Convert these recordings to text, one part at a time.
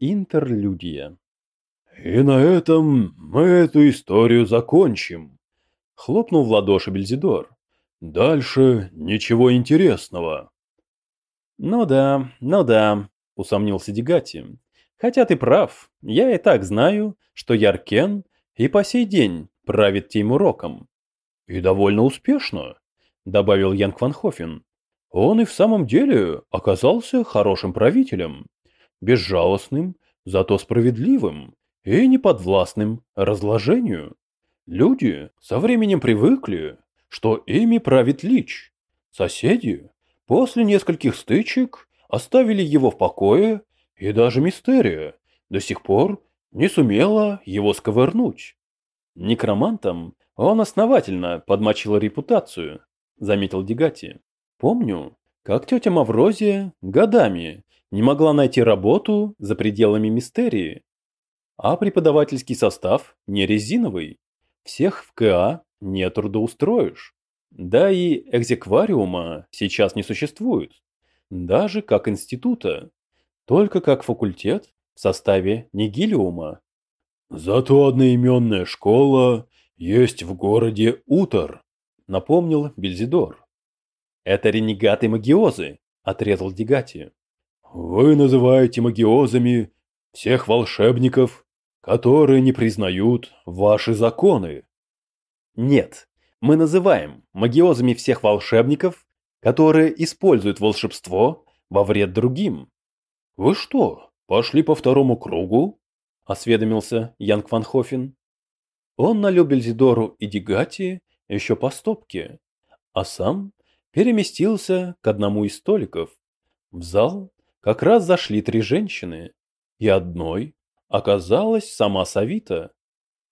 Интерлюдия. «И на этом мы эту историю закончим», — хлопнул в ладоши Бельзидор. «Дальше ничего интересного». «Ну да, ну да», — усомнился Дегати. «Хотя ты прав, я и так знаю, что Яркен и по сей день правит Теймуроком». «И довольно успешно», — добавил Янг Ван Хофен. «Он и в самом деле оказался хорошим правителем, безжалостным, зато справедливым и неподвластным разложению. Люди со временем привыкли, что ими правит Лич. Соседи после нескольких стычек оставили его в покое, и даже Мистерия до сих пор не сумела его сковырнуть. Некромантом он основательно подмочил репутацию, заметил Дегати. Помню, как тетя Маврозия годами не могла найти работу за пределами Мистерии. А преподавательский состав не резиновый. Всех в КА не трудоустроишь. Да и экзеквариума сейчас не существует. Даже как института. Только как факультет в составе Нигилиума. Зато одноименная школа есть в городе Утор, напомнил Бельзидор. Это ренегаты магиозы, отрезал Дегати. Вы называете магиозами всех волшебников, которые не признают ваши законы. Нет, мы называем магиозами всех волшебников, которые используют волшебство во вред другим. Вы что, пошли по второму кругу? осведомился Янг Ван Хофен. Он налил Бельзидору и Дегати еще по стопке, а сам переместился к одному из столиков. В зал как раз зашли три женщины, и одной оказалась сама Савита.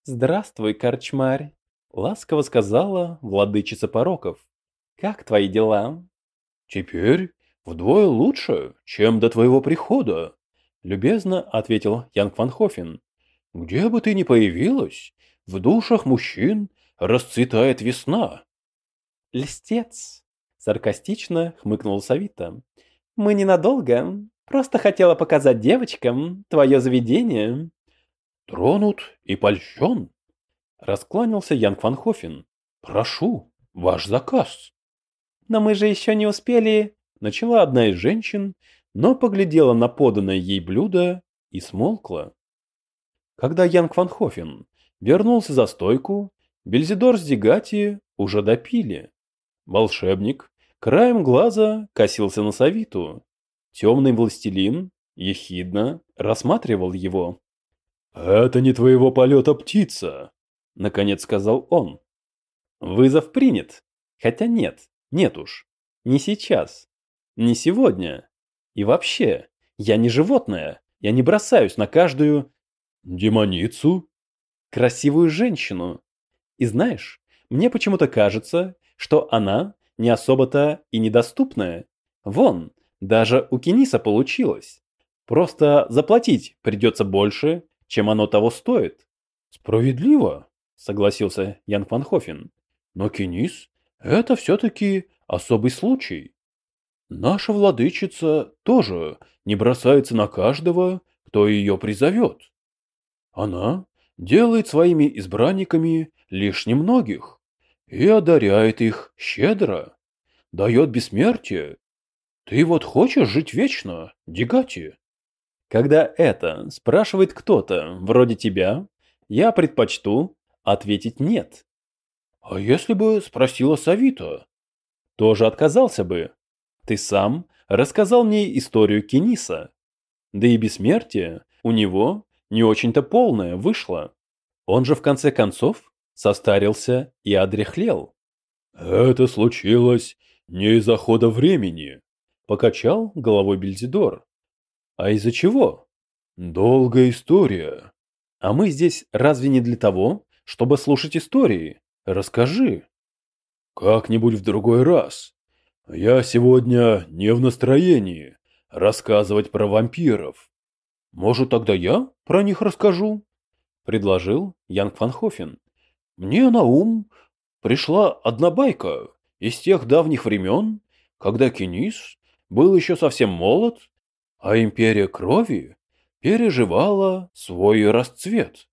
«Здравствуй, корчмарь!» — ласково сказала владычица пороков. «Как твои дела?» «Теперь вдвое лучше, чем до твоего прихода», — любезно ответил Янг Ван Хофен. «Где бы ты ни появилась, в душах мужчин расцветает весна». «Льстец!» — саркастично хмыкнул Савита. Мы ненадолго. Просто хотела показать девочкам твое заведение. Тронут и польщен. Раскланялся Янг Ван Хофен. Прошу, ваш заказ. Но мы же еще не успели. Начала одна из женщин, но поглядела на поданное ей блюдо и смолкла. Когда Янг Ван Хофен вернулся за стойку, Бельзидор с Дегати уже допили. Волшебник Краем глаза косился на Савиту. Темный властелин ехидно рассматривал его. «Это не твоего полета птица», — наконец сказал он. «Вызов принят. Хотя нет, нет уж. Не сейчас. Не сегодня. И вообще, я не животное. Я не бросаюсь на каждую... Демоницу? Красивую женщину. И знаешь, мне почему-то кажется, что она не особо-то и недоступное. Вон, даже у Кениса получилось. Просто заплатить придется больше, чем оно того стоит. Справедливо, согласился Ян Фанхофен. Но Кенис – это все-таки особый случай. Наша владычица тоже не бросается на каждого, кто ее призовет. Она делает своими избранниками лишь немногих и одаряет их щедро, дает бессмертие. Ты вот хочешь жить вечно, Дигати? Когда это спрашивает кто-то вроде тебя, я предпочту ответить нет. А если бы спросила Савита? Тоже отказался бы. Ты сам рассказал мне историю Кениса. Да и бессмертие у него не очень-то полное вышло. Он же в конце концов состарился и одряхлел. «Это случилось не из-за хода времени», — покачал головой Бельзидор. «А из-за чего?» «Долгая история». «А мы здесь разве не для того, чтобы слушать истории? Расскажи». «Как-нибудь в другой раз. Я сегодня не в настроении рассказывать про вампиров. Может, тогда я про них расскажу?» — предложил Янг Фанхофен. Мне на ум пришла одна байка из тех давних времен, когда Кенис был еще совсем молод, а империя крови переживала свой расцвет.